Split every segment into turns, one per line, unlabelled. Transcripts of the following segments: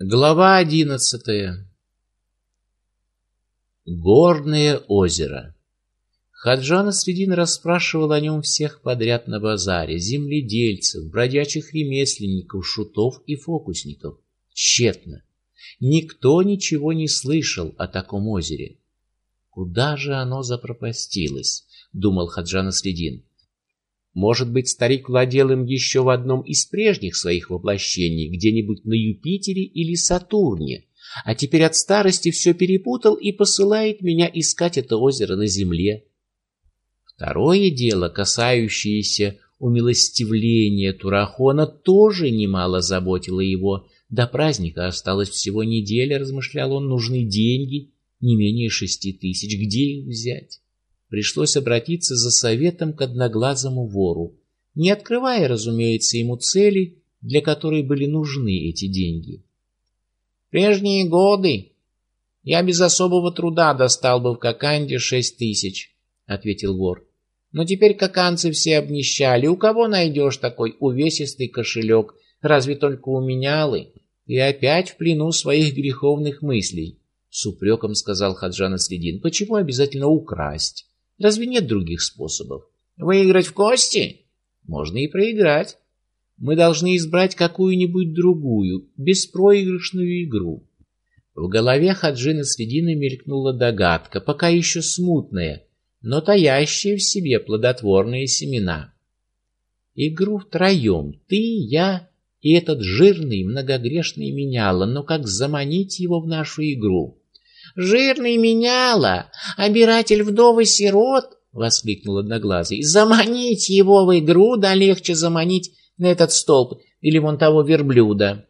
Глава одиннадцатая. Горное озеро. Хаджана Средин расспрашивал о нем всех подряд на базаре: земледельцев, бродячих ремесленников, шутов и фокусников. Тщетно. Никто ничего не слышал о таком озере. Куда же оно запропастилось? Думал Хаджана Средин. Может быть, старик владел им еще в одном из прежних своих воплощений, где-нибудь на Юпитере или Сатурне, а теперь от старости все перепутал и посылает меня искать это озеро на земле. Второе дело, касающееся умилостивления Турахона, тоже немало заботило его. До праздника осталось всего неделя, размышлял он, нужны деньги, не менее шести тысяч. Где их взять? Пришлось обратиться за советом к одноглазому вору, не открывая, разумеется, ему цели, для которой были нужны эти деньги.
Прежние годы я без особого труда достал бы в Коканде шесть тысяч, ответил вор. Но теперь коканцы все обнищали. У кого найдешь такой увесистый кошелек? Разве только у менялы? И опять в плену своих греховных мыслей. С упреком сказал Хаджан Следин. Почему обязательно украсть? Разве нет других способов? Выиграть в кости? Можно и проиграть. Мы должны избрать какую-нибудь другую, беспроигрышную игру. В голове Хаджина Средины мелькнула догадка, пока еще смутная, но таящая в себе плодотворные семена. Игру втроем, ты, я и этот жирный, многогрешный меняла, но как заманить его в нашу игру? Жирный меняла, обиратель вдовы сирот, воскликнул одноглазый. Заманить его в игру да легче заманить на этот столб или вон того верблюда.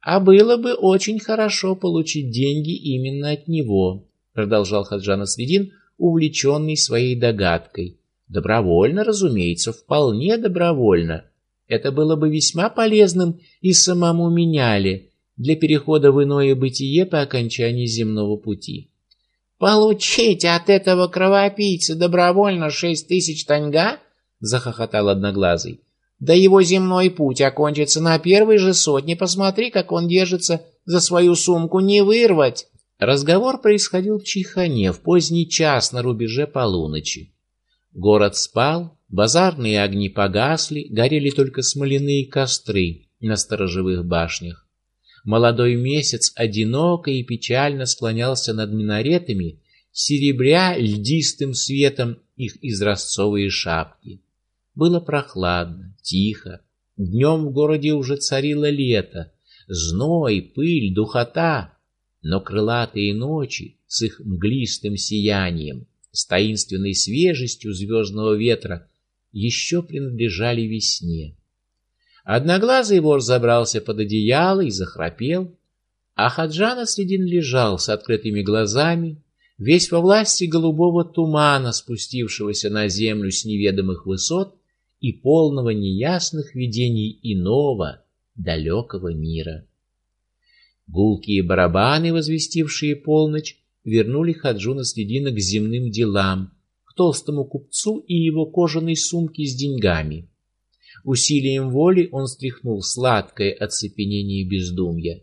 А было бы очень хорошо получить деньги именно от него, продолжал Хаджан Средин, увлеченный своей догадкой. Добровольно, разумеется, вполне добровольно. Это было бы весьма полезным и самому меняли, для перехода в иное бытие по окончании земного пути. Получить от этого кровопийца добровольно шесть тысяч таньга? захохотал одноглазый. Да его земной путь окончится на первой же сотне. Посмотри, как он держится за свою сумку, не вырвать. Разговор происходил в Чихане в поздний час на рубеже полуночи. Город спал, базарные огни погасли, горели только смоляные костры на сторожевых башнях. Молодой месяц одиноко и печально склонялся над минаретами, серебря льдистым светом их изразцовые шапки. Было прохладно, тихо. Днем в городе уже царило лето, зной, пыль, духота, но крылатые ночи с их мглистым сиянием, с таинственной свежестью звездного ветра еще принадлежали весне. Одноглазый вор забрался под одеяло и захрапел, а Хаджан Следин лежал с открытыми глазами, весь во власти голубого тумана, спустившегося на землю с неведомых высот и полного неясных видений иного далекого мира. Гулкие барабаны, возвестившие полночь, вернули Хаджуна Следина к земным делам, к толстому купцу и его кожаной сумке с деньгами. Усилием воли он стряхнул сладкое оцепенение бездумья.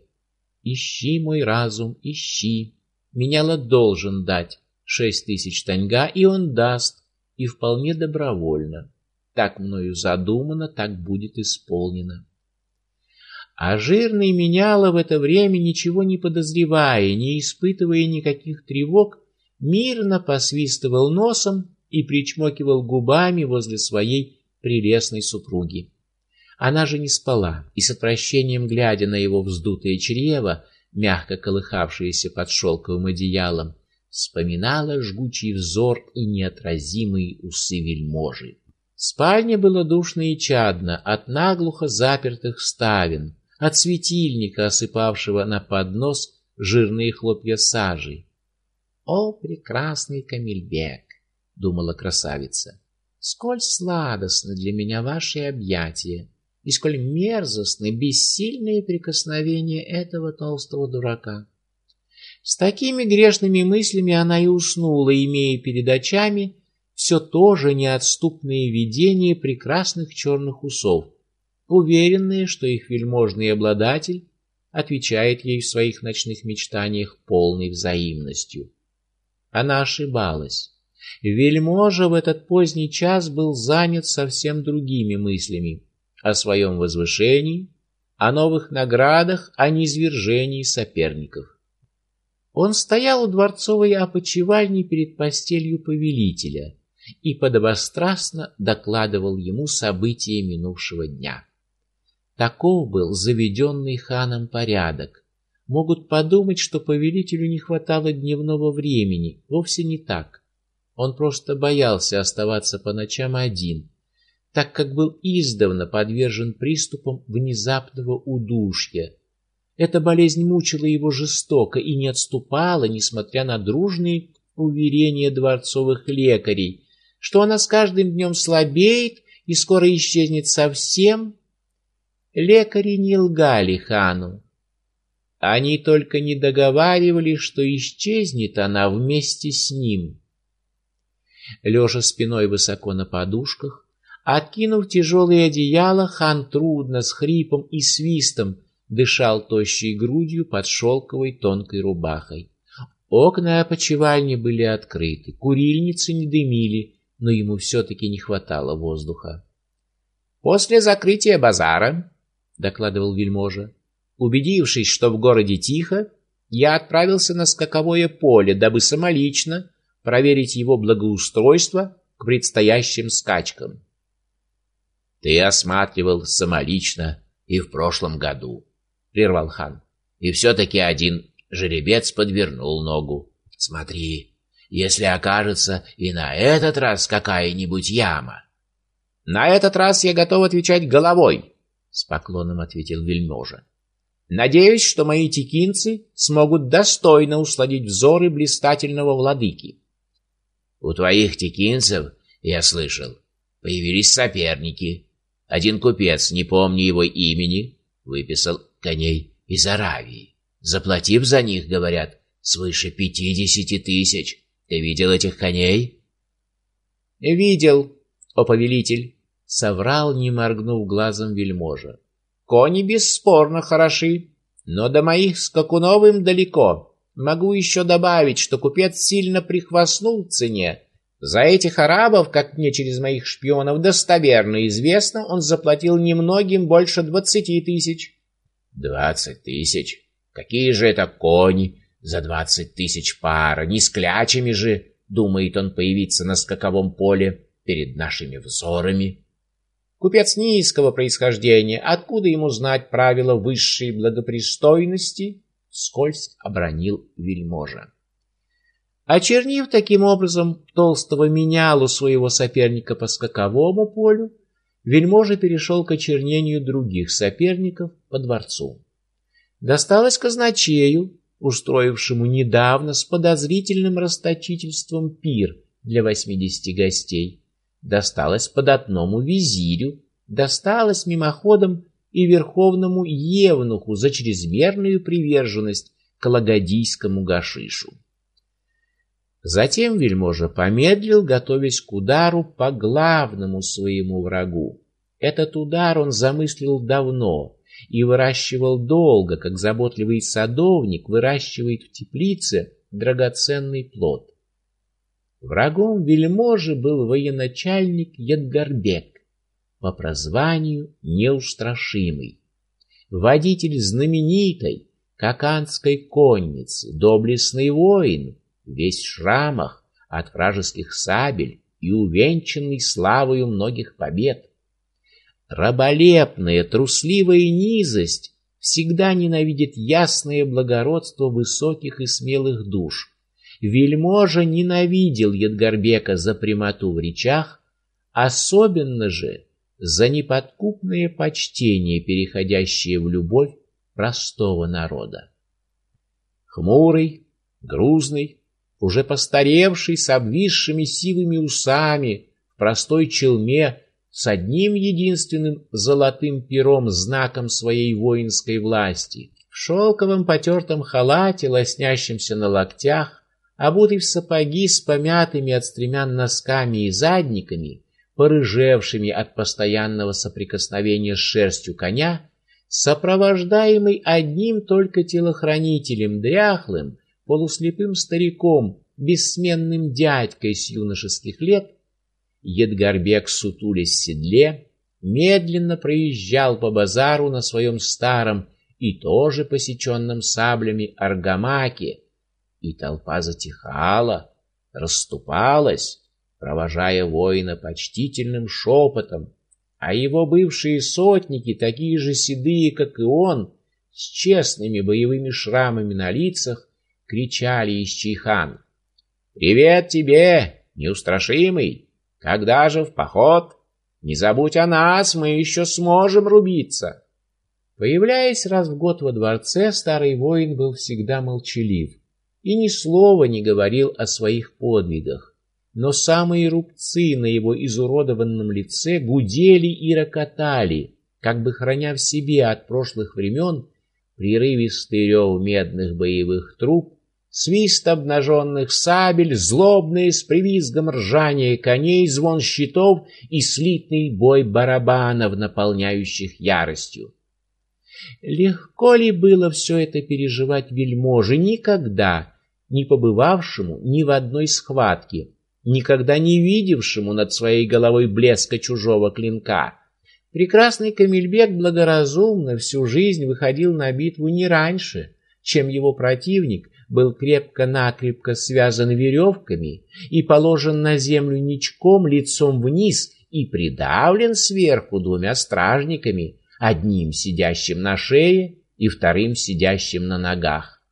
Ищи мой разум, ищи. Меняла должен дать шесть тысяч таньга, и он даст, и вполне добровольно. Так мною задумано, так будет исполнено. А жирный меняла в это время ничего не подозревая, не испытывая никаких тревог, мирно посвистывал носом и причмокивал губами возле своей прелестной супруги. Она же не спала и с отвращением глядя на его вздутое чрево, мягко колыхавшееся под шелковым одеялом, вспоминала жгучий взор и неотразимые усы вельможи. Спальня была душно и чадно от наглухо запертых ставен, от светильника, осыпавшего на поднос жирные хлопья сажи. О, прекрасный Камильбек, думала красавица, сколь сладостны для меня ваши объятия, и сколь мерзостны бессильные прикосновения этого толстого дурака. С такими грешными мыслями она и уснула, имея перед очами все то же неотступное видение прекрасных черных усов, уверенная, что их вельможный обладатель
отвечает ей в своих ночных мечтаниях полной взаимностью. Она ошибалась. Вельможа в этот поздний час был занят совсем другими мыслями о своем возвышении, о новых наградах, о низвержении соперников. Он стоял у дворцовой опочивальни перед постелью повелителя и подобострастно докладывал ему события минувшего дня. Таков был заведенный ханом порядок. Могут подумать, что повелителю не хватало дневного времени. Вовсе не так. Он просто боялся оставаться по ночам один, так как был издавна подвержен приступам внезапного удушья. Эта болезнь мучила его жестоко и не отступала, несмотря на дружные уверения дворцовых лекарей, что она с каждым днем слабеет и скоро исчезнет совсем. Лекари не лгали хану. Они только не договаривали, что исчезнет она вместе с ним. Лежа спиной высоко на подушках, откинув тяжелые одеяла, хан трудно с хрипом и свистом дышал тощей грудью под шелковой тонкой рубахой. Окна опочивальни были открыты, курильницы не дымили, но ему все-таки не хватало воздуха. После закрытия базара, докладывал вельможа, убедившись, что в городе тихо, я отправился на скаковое поле, дабы самолично проверить его благоустройство к предстоящим скачкам. Ты осматривал самолично и в прошлом году, прервал хан. И все-таки один жеребец подвернул ногу. Смотри, если окажется и на этот раз какая-нибудь яма. На этот раз я готов отвечать головой, с поклоном ответил вельможа. Надеюсь, что мои текинцы смогут достойно усладить взоры блистательного владыки. У твоих текинцев, я слышал, появились соперники. Один купец, не помню его имени, выписал коней из Аравии. Заплатив за них, говорят, свыше пятидесяти тысяч. Ты видел этих коней? Видел, о повелитель, соврал, не моргнув глазом вельможа. Кони бесспорно хороши, но до моих скакунов им далеко. Могу еще добавить, что купец сильно прихвастнул в цене. За этих арабов, как мне через моих шпионов достоверно известно, он заплатил немногим больше двадцати тысяч. Двадцать тысяч? Какие же это кони за двадцать тысяч пара? Не с клячами же, думает он появиться на скаковом поле перед нашими взорами. Купец низкого происхождения, откуда ему знать правила высшей благопристойности? Скользь обронил вельможа. Очернив таким образом толстого менялу своего соперника по скаковому полю, вельможа перешел к очернению других соперников по дворцу. Досталось казначею, устроившему недавно с подозрительным расточительством пир для восьмидесяти гостей. Досталось податному визирю, досталось мимоходом и верховному евнуху за чрезмерную приверженность к лагодийскому гашишу. Затем вельможа помедлил, готовясь к удару по главному своему врагу. Этот удар он замыслил давно и выращивал долго, как заботливый садовник выращивает в теплице драгоценный плод. Врагом вельможи был военачальник Едгарбек, по прозванию неустрашимый, водитель знаменитой каканской конницы, доблестный воин, весь в шрамах от вражеских сабель и увенчанный славою многих побед. Раболепная, трусливая низость всегда ненавидит ясное благородство высоких и смелых душ. Вельможа ненавидел Едгарбека за прямоту в речах, особенно же за неподкупное почтение, переходящее в любовь простого народа. Хмурый, грузный, уже постаревший, с обвисшими сивыми усами, в простой челме, с одним единственным золотым пером, знаком своей воинской власти, в шелковом потертом халате, лоснящемся на локтях, обутый в сапоги с помятыми от стремян носками и задниками, порыжевшими от постоянного соприкосновения с шерстью коня, сопровождаемый одним только телохранителем, дряхлым, полуслепым стариком, бессменным дядькой с юношеских лет, Едгарбек сутулясь в седле, медленно проезжал по базару на своем старом и тоже посеченном саблями аргамаке, и толпа затихала, расступалась, провожая воина почтительным шепотом, а его бывшие сотники, такие же седые, как и он, с честными боевыми шрамами на лицах, кричали из Чайхан. «Привет тебе, неустрашимый! Когда же в поход? Не забудь о нас, мы еще сможем рубиться!»
Появляясь раз в год во дворце, старый воин был всегда молчалив и ни слова не говорил о своих подвигах. Но самые рубцы на его изуродованном лице гудели и рокотали, как бы храня в себе от прошлых времен прерывистый рев медных боевых труб, свист обнаженных сабель, злобные с привизгом ржания коней, звон щитов и слитный бой барабанов, наполняющих яростью. Легко ли было все это переживать вельможе, никогда не побывавшему ни в одной схватке, никогда не видевшему над своей головой блеска чужого клинка? Прекрасный Камильбек благоразумно всю жизнь выходил на битву не раньше, чем его противник был крепко-накрепко связан веревками и положен на землю ничком лицом вниз и придавлен сверху двумя стражниками, одним сидящим на шее и вторым сидящим на ногах.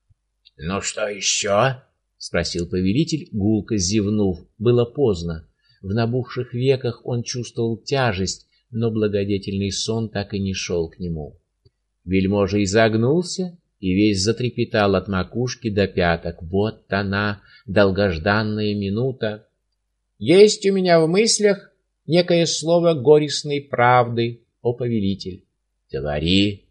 «Ну что еще?» — спросил повелитель, гулко зевнув.
Было поздно. В набухших веках он чувствовал тяжесть, но благодетельный сон так и не шел к нему. Вельможа изогнулся и весь затрепетал от макушки до пяток. Вот она, долгожданная минута. Есть у меня в мыслях некое слово горестной правды, о повелитель.
Говори.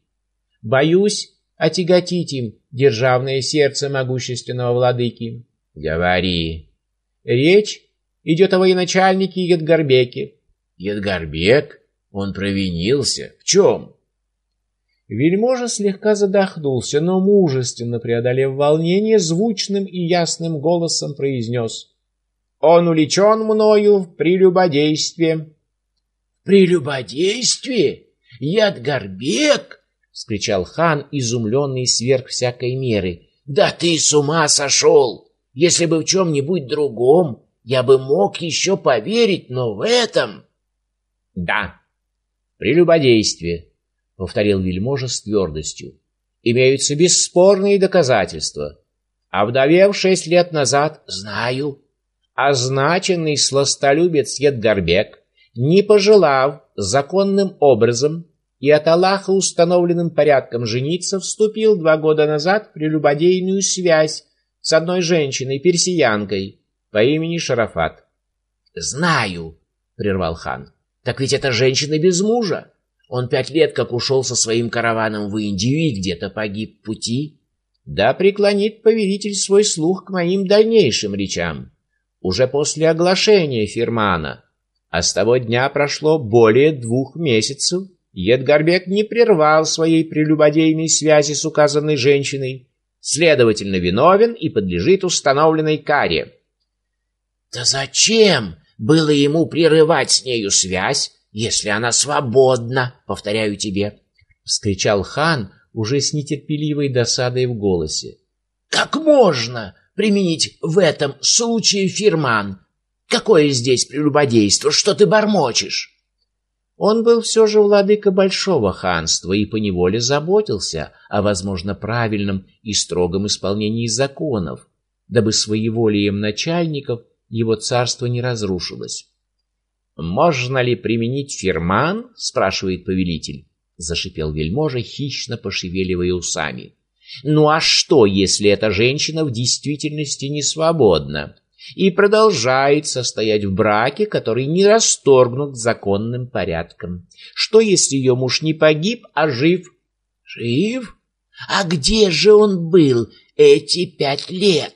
Боюсь отяготить им державное сердце могущественного владыки.
Говори.
Речь идет о военачальнике Едгарбеке.
Едгарбек? Он провинился. В чем?
Вельможа слегка задохнулся, но мужественно преодолев волнение, звучным и ясным голосом произнес. «Он увлечен мною в прелюбодействе».
«В прелюбодействе? Ядгарбек?» — вскричал хан, изумленный сверх всякой меры. «Да ты с ума сошел! Если бы в чем-нибудь другом, я бы мог еще поверить, но в этом...» «Да, прелюбодействие», — повторил вельможа с твердостью. «Имеются бесспорные доказательства. А вдовев шесть лет назад, знаю, означенный сластолюбец Едгарбек, не пожелав законным образом и от Аллаха установленным порядком жениться, вступил два года назад в прелюбодейную связь с одной женщиной, персиянкой, по имени Шарафат. «Знаю», — прервал хан, — «так ведь эта женщина без мужа. Он пять лет как ушел со своим караваном в Индию и где-то погиб в пути. Да преклонит повелитель свой слух к моим дальнейшим речам. Уже после оглашения фирмана, а с того дня прошло более двух месяцев, Едгарбек не прервал своей прелюбодейной связи с указанной женщиной, следовательно, виновен и подлежит установленной каре. «Да зачем было ему прерывать с нею связь, если она свободна, повторяю тебе?» — вскричал хан уже с нетерпеливой досадой в голосе. «Как можно применить в этом случае фирман? Какое здесь прелюбодейство? Что ты бормочешь?»
Он был все же владыка большого ханства и поневоле заботился о, возможно, правильном и строгом исполнении законов, дабы своеволием начальников его царство не разрушилось. «Можно ли применить фирман?» — спрашивает повелитель. Зашипел вельможа, хищно пошевеливая усами. «Ну а что, если эта женщина в действительности не свободна? И продолжает состоять в браке, который не расторгнут законным порядком. Что, если ее муж не погиб, а жив? Жив? А где же он был эти пять лет?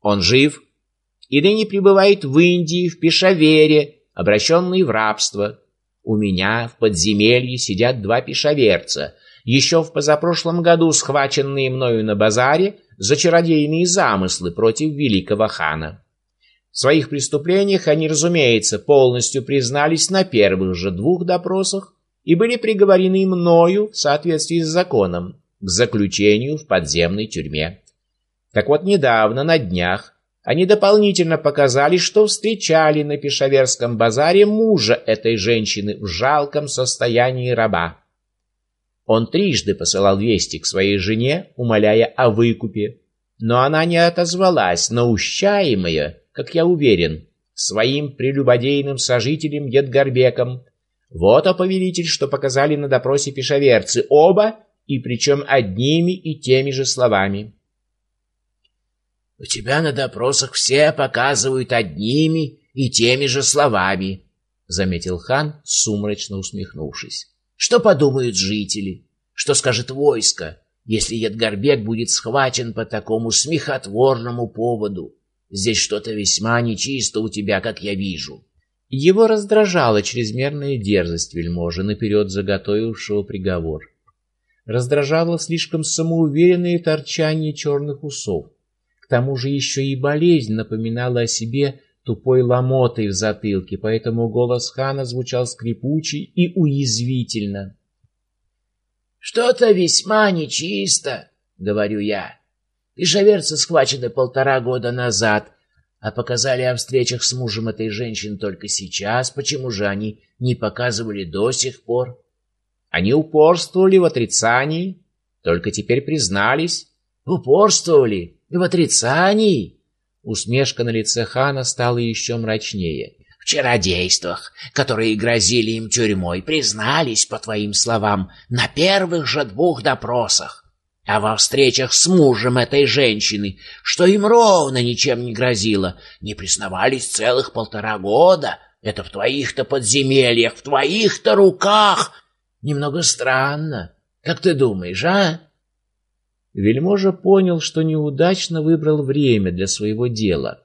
Он жив и ныне пребывает в Индии, в Пешавере, обращенный в рабство. У меня в подземелье сидят два пешаверца, Еще в позапрошлом году схваченные мною на базаре за чародейные замыслы против великого хана. В своих преступлениях они, разумеется, полностью признались на первых же двух допросах и были приговорены мною в соответствии с законом к заключению в подземной тюрьме. Так вот, недавно, на днях, они дополнительно показали, что встречали на Пешаверском базаре мужа этой женщины в жалком состоянии раба. Он трижды посылал вести к своей жене, умоляя о выкупе, но она не отозвалась, наущаемая, как я уверен, своим прелюбодейным сожителем Едгарбеком. Вот, о повелитель, что показали на допросе пешаверцы, оба, и причем одними и теми же словами.
«У тебя на допросах все показывают одними и теми же словами», — заметил хан, сумрачно усмехнувшись. Что подумают жители? Что скажет войско, если Едгарбек будет схвачен по такому смехотворному поводу? Здесь что-то весьма нечисто у тебя, как я вижу.
Его раздражала чрезмерная дерзость вельможи, наперед заготовившего приговор. Раздражало слишком самоуверенное торчание черных усов. К тому же еще и болезнь напоминала о себе тупой ломотой в затылке, поэтому голос хана звучал скрипучий и уязвительно.
«Что-то весьма нечисто», — говорю я. «Пешаверцы схвачены полтора года назад, а показали о встречах с мужем этой женщины только сейчас. Почему же они не показывали до сих пор?»
Они упорствовали в отрицании, только теперь признались.
«Упорствовали в отрицании?»
Усмешка на лице хана стала еще мрачнее.
В чародействах, которые грозили им тюрьмой, признались, по твоим словам, на первых же двух допросах. А во встречах с мужем этой женщины, что им ровно ничем не грозило, не признавались целых полтора года. Это в твоих-то подземельях, в твоих-то руках. Немного странно. Как ты думаешь, а?
Вельможа понял, что неудачно выбрал время для своего дела.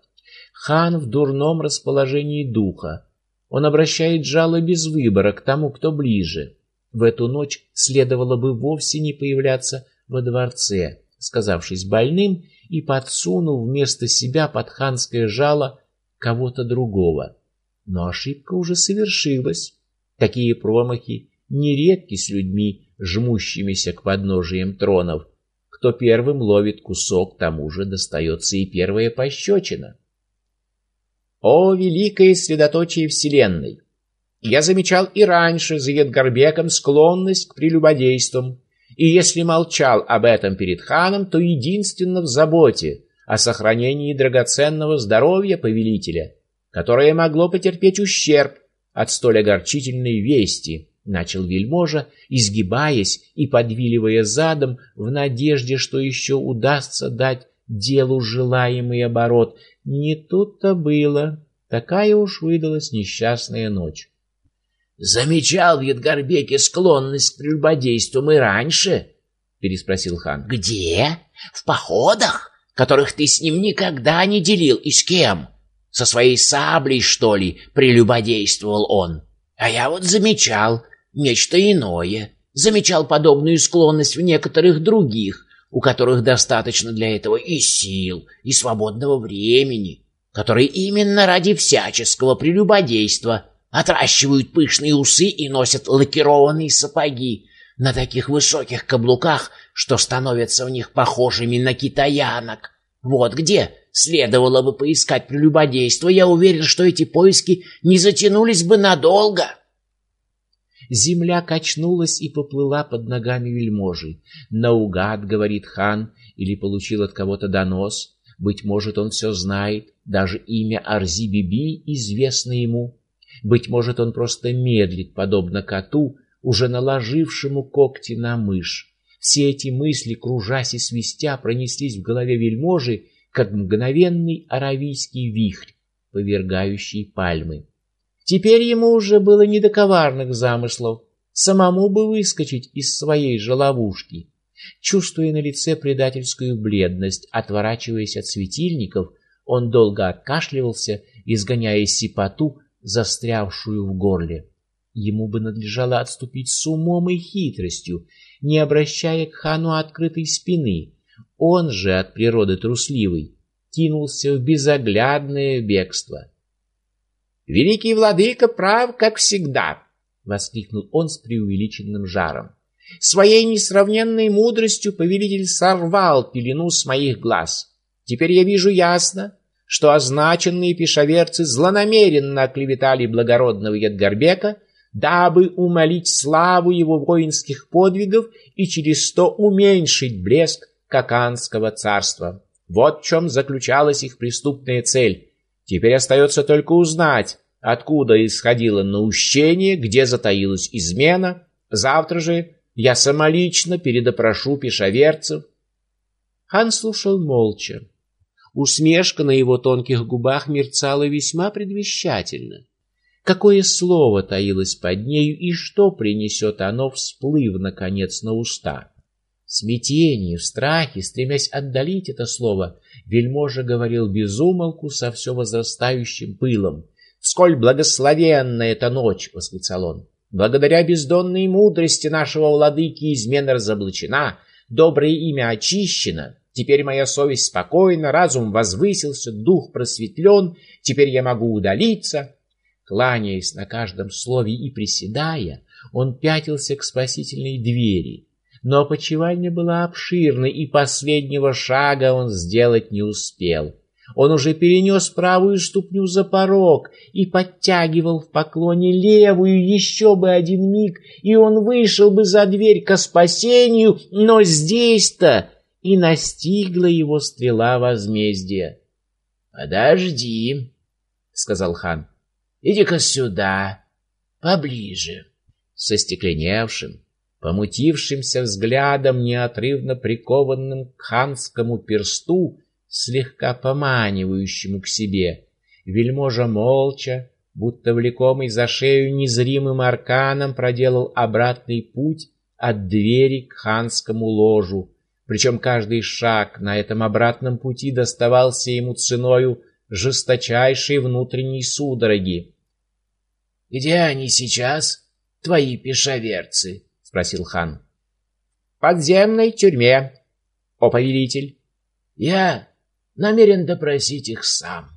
Хан в дурном расположении духа. Он обращает жало без выбора к тому, кто ближе. В эту ночь следовало бы вовсе не появляться во дворце, сказавшись больным и подсунув вместо себя под ханское жало кого-то другого. Но ошибка уже совершилась. Такие промахи нередки с людьми, жмущимися к подножиям тронов, кто первым ловит кусок, тому же достается и первая пощечина. О, великое средоточие Вселенной! Я замечал и раньше за Едгарбеком склонность к прелюбодействам, и если молчал об этом перед ханом, то единственно в заботе о сохранении драгоценного здоровья повелителя, которое могло потерпеть ущерб от столь огорчительной вести начал вельможа, изгибаясь и подвиливая задом в надежде, что еще удастся дать делу желаемый оборот. Не тут-то было. Такая уж выдалась несчастная ночь.
Замечал в Едгарбеке склонность к прелюбодейству и раньше? переспросил хан. Где? В походах, которых ты с ним никогда не делил, и с кем? Со своей саблей, что ли, прелюбодействовал он? А я вот замечал, нечто иное. Замечал подобную склонность в некоторых других, у которых достаточно для этого и сил, и свободного времени, которые именно ради всяческого прелюбодейства отращивают пышные усы и носят лакированные сапоги на таких высоких каблуках, что становятся в них похожими на китаянок. Вот где следовало бы поискать прелюбодейство. Я уверен, что эти поиски не затянулись бы надолго.
Земля качнулась и поплыла под ногами вельможи. «Наугад», — говорит хан, или получил от кого-то донос. Быть может, он все знает, даже имя Арзи-Биби известно ему. Быть может, он просто медлит, подобно коту, уже наложившему когти на мышь. Все эти мысли, кружась и свистя, пронеслись в голове вельможи, как мгновенный аравийский вихрь, повергающий пальмы. Теперь ему уже было не до коварных замыслов, самому бы выскочить из своей же ловушки. Чувствуя на лице предательскую бледность, отворачиваясь от светильников, он долго откашливался, изгоняя сипоту, застрявшую в горле. Ему бы надлежало отступить с умом и хитростью,
не обращая к хану открытой спины. Он же от природы трусливый кинулся в безоглядное бегство.
Великий владыка прав, как всегда, воскликнул он с преувеличенным жаром. Своей несравненной мудростью повелитель сорвал пелену с моих глаз. Теперь я вижу ясно, что означенные пешаверцы злонамеренно оклеветали благородного Едгарбека, дабы умолить славу его воинских подвигов и через то уменьшить блеск Каканского царства. Вот в чем заключалась их преступная цель. Теперь остается только узнать, откуда исходило наущение, где затаилась измена. Завтра же я самолично передопрошу пешаверцев.
Хан слушал молча. Усмешка на его тонких губах мерцала весьма предвещательно. Какое слово таилось под нею и что принесет оно, всплыв наконец на уста? В смятении, в страхе, стремясь отдалить это слово, вельможа говорил безумолку со все возрастающим пылом. «Сколь благословенна эта ночь!» — восклицал он. «Благодаря бездонной мудрости нашего владыки измена разоблачена, доброе имя очищено, теперь моя совесть спокойна, разум возвысился, дух просветлен, теперь я могу удалиться». Кланяясь на каждом слове и приседая, он пятился к спасительной двери — но опочивальня была обширной, и последнего шага он сделать не успел. Он уже перенес правую ступню за порог и подтягивал в поклоне левую еще бы один миг, и он вышел бы за дверь ко спасению, но здесь-то и настигла его стрела возмездия. «Подожди», — сказал хан, — «иди-ка сюда, поближе». Со стекленевшим, помутившимся взглядом, неотрывно прикованным к ханскому персту, слегка поманивающему к себе. Вельможа молча, будто влекомый за шею незримым арканом, проделал обратный путь от двери к ханскому ложу, причем каждый шаг на этом обратном пути доставался ему ценою жесточайшей внутренней судороги. «Где они сейчас, твои пешаверцы?» спросил хан. В подземной тюрьме, о повелитель. Я намерен допросить их сам.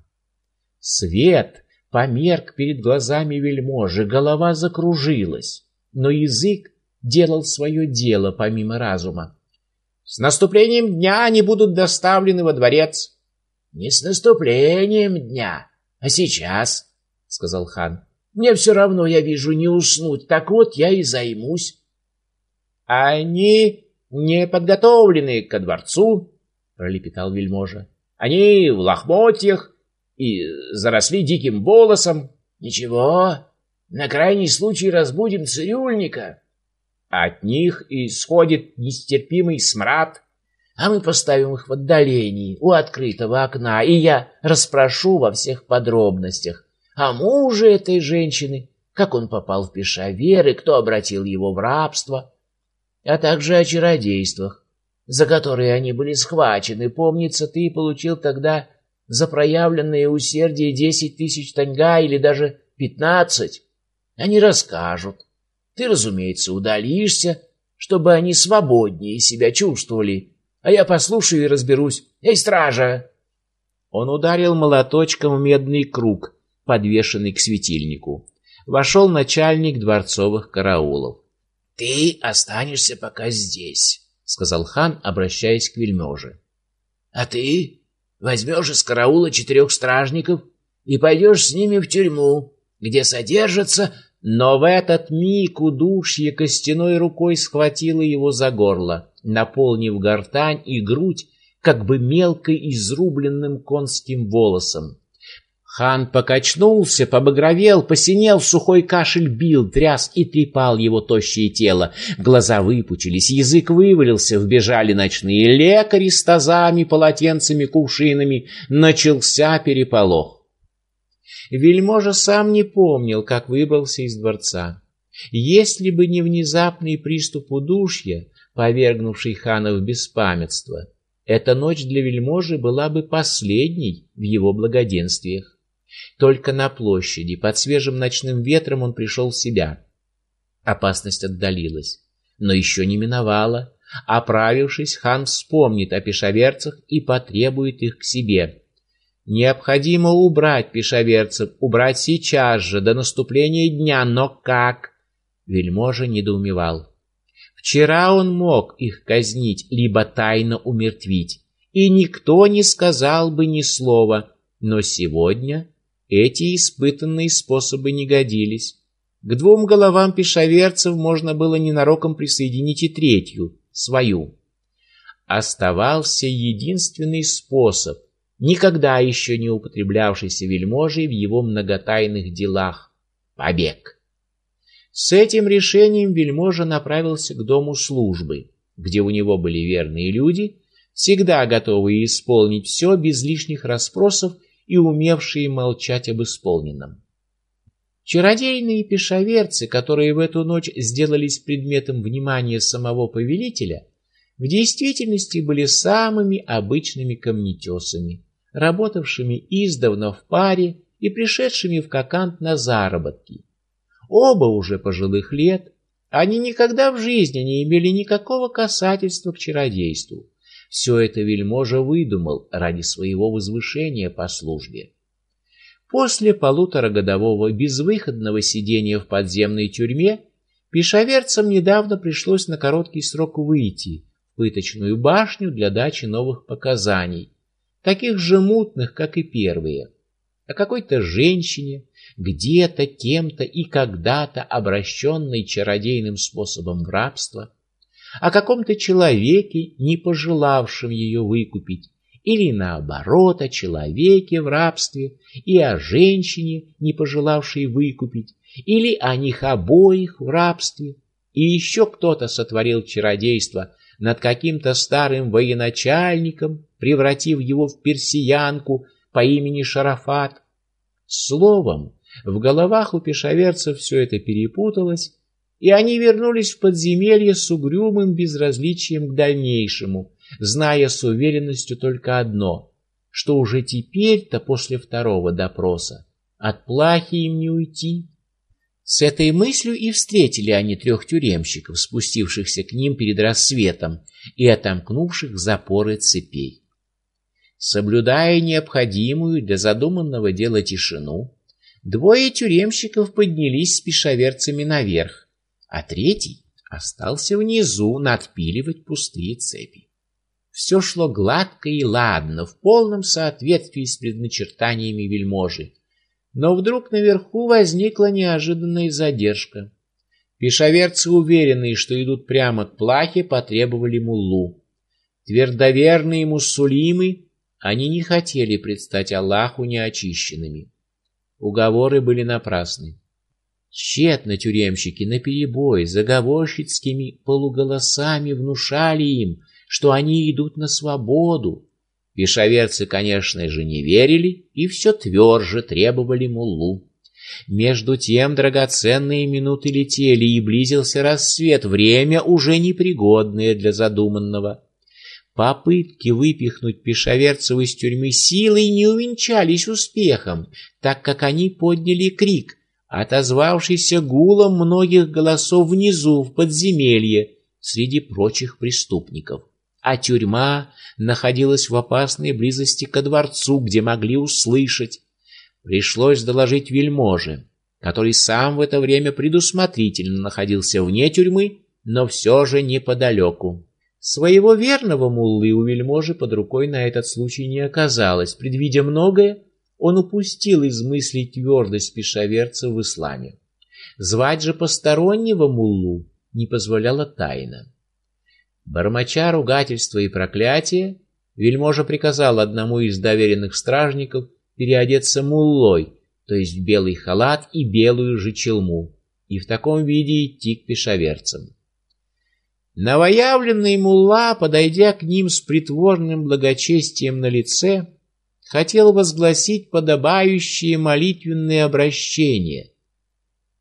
Свет померк перед глазами вельможи, голова закружилась, но язык делал свое дело помимо разума. С наступлением дня они будут доставлены во дворец. Не с наступлением дня, а сейчас, сказал хан. Мне все равно, я вижу, не уснуть, так вот я и займусь. Они не подготовлены ко дворцу, пролепетал вельможа. Они в лохмотьях и заросли диким волосом. Ничего, на крайний случай разбудим цирюльника. От них исходит нестерпимый смрад, а мы поставим их в отдалении у открытого окна, и я расспрошу во всех подробностях о муже этой женщины, как он попал в Пешавер и кто обратил его в рабство а также о чародействах, за которые они были схвачены. Помнится, ты получил тогда за проявленное усердие десять тысяч таньга или даже пятнадцать. Они расскажут. Ты, разумеется, удалишься, чтобы они свободнее себя чувствовали, а я послушаю и разберусь. Эй, стража!» Он ударил молоточком в медный круг, подвешенный к светильнику. Вошел начальник дворцовых караулов. «Ты останешься пока здесь», — сказал хан, обращаясь к вельможе. «А ты возьмешь из караула четырех стражников и пойдешь с ними в тюрьму, где содержатся...» Но в этот миг удушье костяной рукой схватило его за горло, наполнив гортань и грудь как бы мелко изрубленным конским волосом. Хан покачнулся, побагровел, посинел, сухой кашель бил, тряс и трепал его тощее тело. Глаза выпучились, язык вывалился, вбежали ночные лекари с тазами, полотенцами, кувшинами. Начался переполох. Вельможа сам не помнил, как выбрался из дворца. Если бы не внезапный приступ удушья, повергнувший хана в беспамятство, эта ночь для вельможи была бы последней в его благоденствиях. Только на площади, под свежим ночным ветром он пришел в себя. Опасность отдалилась. Но еще не миновало. Оправившись, хан вспомнит о пешаверцах и потребует их к себе. Необходимо убрать пешаверцев, убрать сейчас же, до наступления дня, но как? Вельможа недоумевал. Вчера он мог их казнить, либо тайно умертвить, и никто не сказал бы ни слова, но сегодня эти испытанные способы не годились. К двум головам пешаверцев можно было ненароком присоединить и третью, свою. Оставался единственный способ, никогда еще не употреблявшийся вельможей в его многотайных делах — побег. С этим решением вельможа направился к дому службы, где у него были верные люди, всегда готовые исполнить все без лишних расспросов и умевшие молчать об исполненном. Чародейные пешаверцы, которые в эту ночь сделались предметом внимания самого повелителя, в действительности были самыми обычными камнетесами, работавшими издавна в паре и пришедшими в Кокант на заработки. Оба уже пожилых лет, они никогда в жизни не имели никакого касательства к чародейству. Все это вельможа выдумал ради своего возвышения по службе. После полуторагодового безвыходного сидения в подземной тюрьме пешаверцам недавно пришлось на короткий срок выйти в пыточную башню для дачи новых показаний, таких же мутных, как и первые, о какой-то женщине, где-то, кем-то и когда-то обращенной чародейным способом в рабство, о каком-то человеке, не пожелавшем ее выкупить, или наоборот о человеке в рабстве и о женщине, не пожелавшей выкупить, или о них обоих в рабстве, и еще кто-то сотворил чародейство над каким-то старым военачальником, превратив его в персиянку по имени Шарафат. Словом, в головах у пешаверцев все это перепуталось, и они вернулись в подземелье с угрюмым безразличием к дальнейшему, зная с уверенностью только одно, что уже теперь-то после второго допроса от плахи им не уйти. С этой мыслью и встретили они трех тюремщиков, спустившихся к ним перед рассветом и отомкнувших запоры цепей. Соблюдая необходимую для задуманного дела тишину, двое тюремщиков поднялись с пешаверцами наверх, а третий остался внизу надпиливать пустые цепи. Все шло гладко и ладно, в полном соответствии с предначертаниями вельможи. Но вдруг наверху возникла неожиданная задержка. Пешаверцы, уверенные, что идут прямо к плахе, потребовали муллу. Твердоверные муссулимы, они не хотели предстать Аллаху неочищенными. Уговоры были напрасны. Тщетно тюремщики наперебой заговорщицкими полуголосами внушали им, что они идут на свободу. Пешаверцы, конечно же, не верили и все тверже требовали муллу. Между тем драгоценные минуты летели, и близился рассвет, время уже непригодное для задуманного. Попытки выпихнуть пешаверцев из тюрьмы силой не увенчались успехом, так как они подняли крик, отозвавшийся гулом многих голосов внизу в подземелье среди прочих преступников а тюрьма находилась в опасной близости ко дворцу, где могли услышать. Пришлось доложить вельможе, который сам в это время предусмотрительно находился вне тюрьмы, но все же неподалеку. Своего верного муллы у вельможи под рукой на этот случай не оказалось. Предвидя многое, он упустил из мыслей твердость пешаверца в исламе. Звать же постороннего муллу не позволяла тайна. Бормоча ругательства и проклятия, вельможа приказал одному из доверенных стражников переодеться муллой, то есть белый халат и белую же челму, и в таком виде идти к пешаверцам. Новоявленный мулла, подойдя к ним с притворным благочестием на лице, хотел возгласить подобающие молитвенные обращения,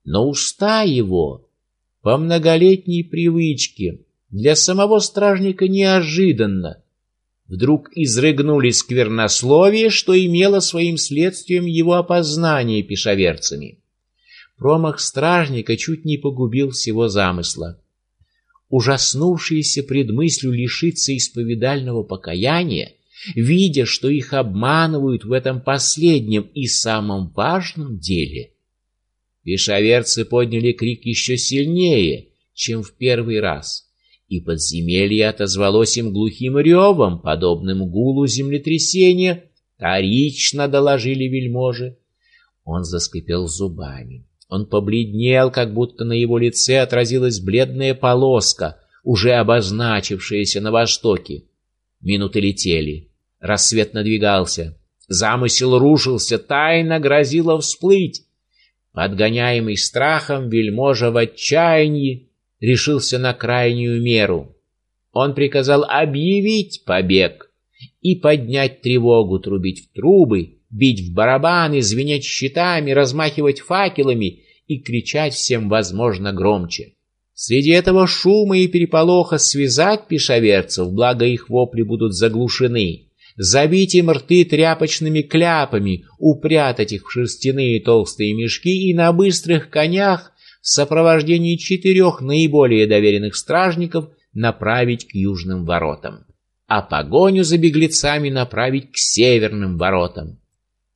но уста его по многолетней привычке для самого стражника неожиданно. Вдруг изрыгнули сквернословие, что имело своим следствием его опознание пешаверцами. Промах стражника чуть не погубил всего замысла. ужаснувшиеся пред мыслью лишиться исповедального покаяния, видя, что их обманывают в этом последнем и самом важном деле. Пешаверцы подняли крик еще сильнее, чем в первый раз, и подземелье отозвалось им глухим ревом, подобным гулу землетрясения, вторично доложили вельможи. Он заскрипел зубами. Он побледнел, как будто на его лице отразилась бледная полоска, уже обозначившаяся на востоке. Минуты летели. Рассвет надвигался. Замысел рушился, тайна грозила всплыть. Подгоняемый страхом, вельможа в отчаянии решился на крайнюю меру. Он приказал объявить побег и поднять тревогу, трубить в трубы, бить в барабаны, звенеть щитами, размахивать факелами и кричать всем возможно громче. Среди этого шума и переполоха связать пешаверцев, благо их вопли будут заглушены, забить им рты тряпочными кляпами, упрятать их в шерстяные толстые мешки и на быстрых конях в сопровождении четырех наиболее доверенных стражников направить к южным воротам, а погоню за беглецами направить к северным воротам.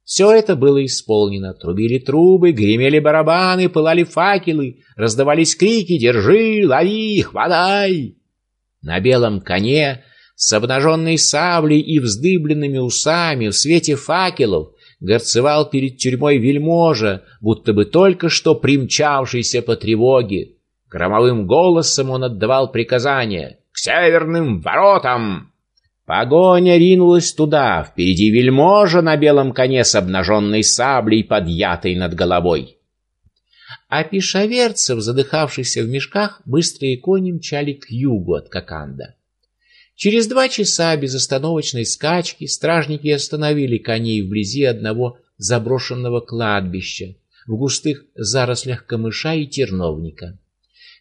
Все это было исполнено. Трубили трубы, гремели барабаны, пылали факелы, раздавались крики «Держи! Лови! Хватай!» На белом коне с обнаженной саблей и вздыбленными усами в свете факелов горцевал перед тюрьмой вельможа, будто бы только что примчавшийся по тревоге. Громовым голосом он отдавал приказания «К северным воротам!» Погоня ринулась туда, впереди вельможа на белом коне с обнаженной саблей, подъятой над головой. А пешаверцев, задыхавшихся в мешках, быстрые кони мчали к югу от Коканда. Через два часа безостановочной скачки стражники остановили коней вблизи одного заброшенного кладбища в густых зарослях камыша и терновника.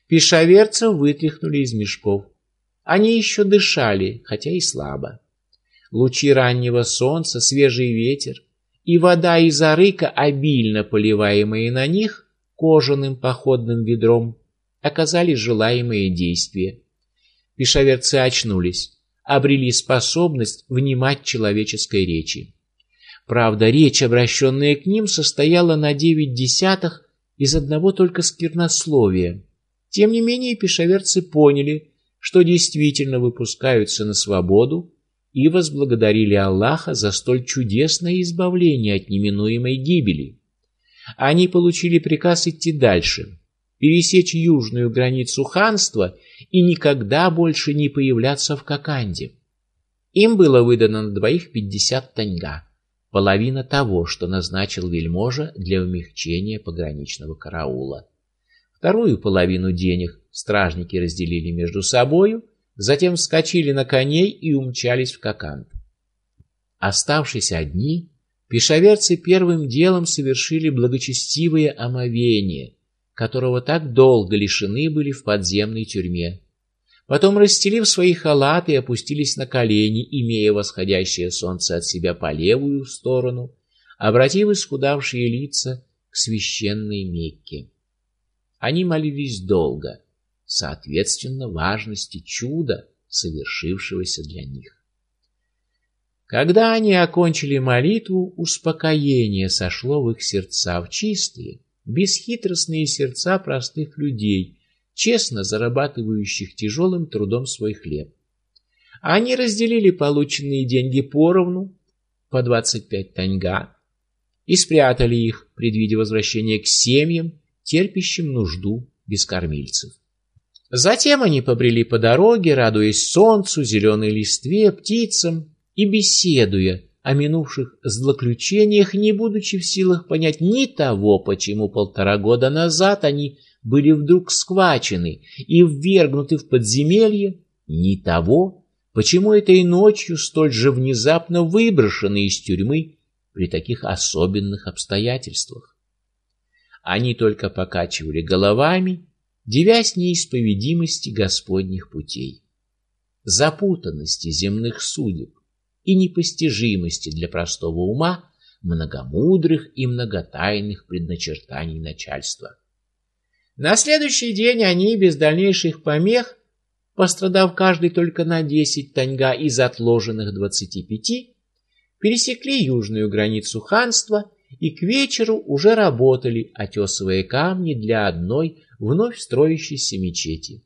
Пешаверцев вытряхнули из мешков. Они еще дышали, хотя и слабо. Лучи раннего солнца, свежий ветер и вода из арыка, обильно поливаемые на них кожаным походным ведром, оказали желаемое действие. Пешаверцы очнулись, обрели способность внимать человеческой речи. Правда, речь, обращенная к ним, состояла на девять десятых из одного только сквернословия. Тем не менее, пешаверцы поняли, что действительно выпускаются на свободу и возблагодарили Аллаха за столь чудесное избавление от неминуемой гибели. Они получили приказ идти дальше, пересечь южную границу ханства и никогда больше не появляться в Коканде. Им было выдано на двоих пятьдесят таньга, половина того, что назначил вельможа для умягчения пограничного караула. Вторую половину денег стражники разделили между собою, затем вскочили на коней и умчались в Кокант. Оставшись одни, пешаверцы первым делом совершили благочестивое омовение, которого так долго лишены были в подземной тюрьме. Потом, расстелив свои халаты, опустились на колени, имея восходящее солнце от себя по левую сторону, обратив исхудавшие лица к священной Мекке. Они молились долго, соответственно важности чуда, совершившегося для них. Когда они окончили молитву, успокоение сошло в их сердца в чистые, бесхитростные сердца простых людей, честно зарабатывающих тяжелым трудом свой хлеб. Они разделили полученные деньги поровну, по двадцать пять таньга, и спрятали их, предвидя возвращение к семьям, терпящим нужду без кормильцев. Затем они побрели по дороге, радуясь солнцу, зеленой листве, птицам и беседуя о минувших злоключениях, не будучи в силах понять ни того, почему полтора года назад они были вдруг схвачены и ввергнуты в подземелье, ни того, почему этой ночью столь же внезапно выброшены из тюрьмы при таких особенных обстоятельствах. Они только покачивали головами, девясь неисповедимости Господних путей, запутанности земных судеб и непостижимости для простого ума многомудрых и многотайных предначертаний начальства. На следующий день они без дальнейших помех пострадав каждый только на 10 таньга из отложенных 25, пересекли южную границу ханства и к вечеру уже работали, отесывая камни для одной вновь строящейся мечети.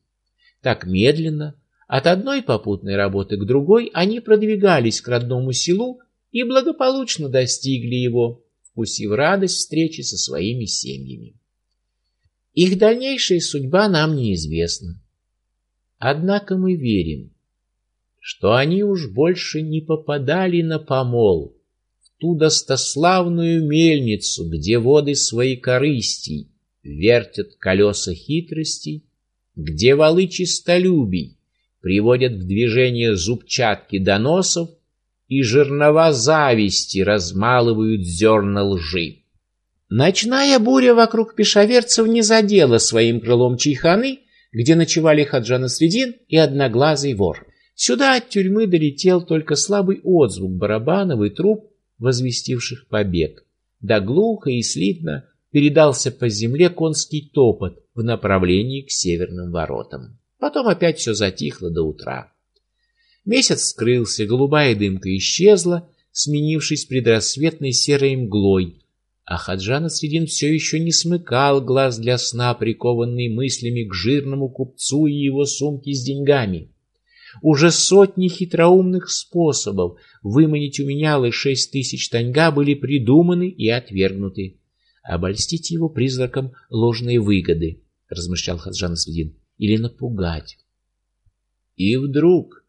Так медленно, от одной попутной работы к другой, они продвигались к родному селу и благополучно достигли его, вкусив радость встречи со своими семьями. Их дальнейшая судьба нам неизвестна. Однако мы верим, что они уж больше не попадали на помол, в ту достославную мельницу, где воды своей корыстей вертят колеса хитростей, где валы чистолюбий приводят в движение зубчатки доносов и жернова зависти размалывают зерна лжи. Ночная буря вокруг пешаверцев не задела своим крылом чайханы, где ночевали Хаджана Средин и одноглазый вор. Сюда от тюрьмы долетел только слабый отзвук барабанов и труб, возвестивших побег. Да глухо и слитно передался по земле конский топот в направлении к северным воротам. Потом опять все затихло до утра. Месяц скрылся, голубая дымка исчезла, сменившись предрассветной серой мглой, а Хаджан Средин все еще не смыкал глаз для сна, прикованный мыслями к жирному купцу и его сумке с деньгами. Уже сотни хитроумных способов выманить у менялы шесть тысяч таньга были придуманы и отвергнуты. Обольстить его призраком ложной выгоды, размышлял Хаджан Следин, или напугать. И вдруг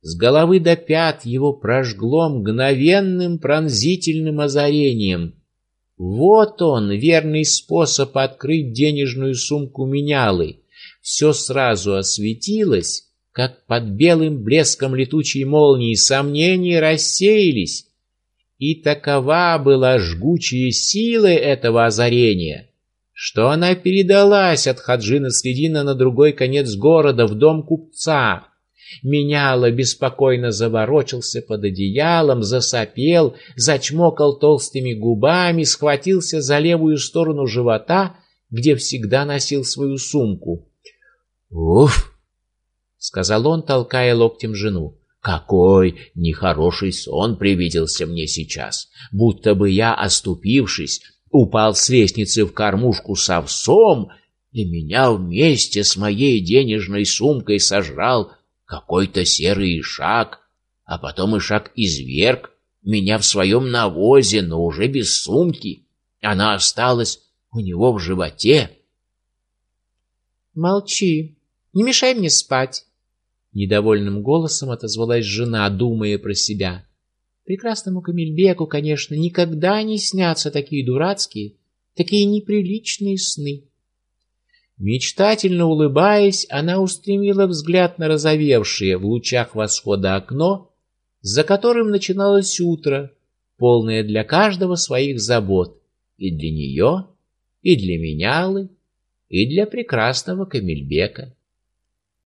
с головы до пят его прожгло мгновенным пронзительным озарением. Вот он, верный способ открыть денежную сумку менялы. Все сразу осветилось, как под белым блеском летучей молнии сомнения рассеялись, и такова была жгучая сила этого озарения, что она передалась от Хаджина Средина на другой конец города, в дом купца. Меняло беспокойно заворочился под одеялом, засопел, зачмокал толстыми губами, схватился за левую сторону живота, где всегда носил свою сумку. «Уф!» сказал он, толкая локтем жену. Какой нехороший сон привиделся мне сейчас, будто бы я, оступившись, упал с лестницы в кормушку с овсом, и меня вместе с моей денежной сумкой сожрал какой-то серый ишак, а потом ишак изверг меня в своем навозе, но уже без сумки. Она осталась у него в животе.
Молчи, не мешай мне спать, Недовольным голосом отозвалась жена, думая про себя. Прекрасному Камильбеку, конечно, никогда не снятся такие дурацкие, такие неприличные сны. Мечтательно улыбаясь, она устремила взгляд на разовевшее в лучах восхода окно, за которым начиналось утро, полное для каждого своих забот, и для нее, и для Менялы, и для прекрасного Камильбека.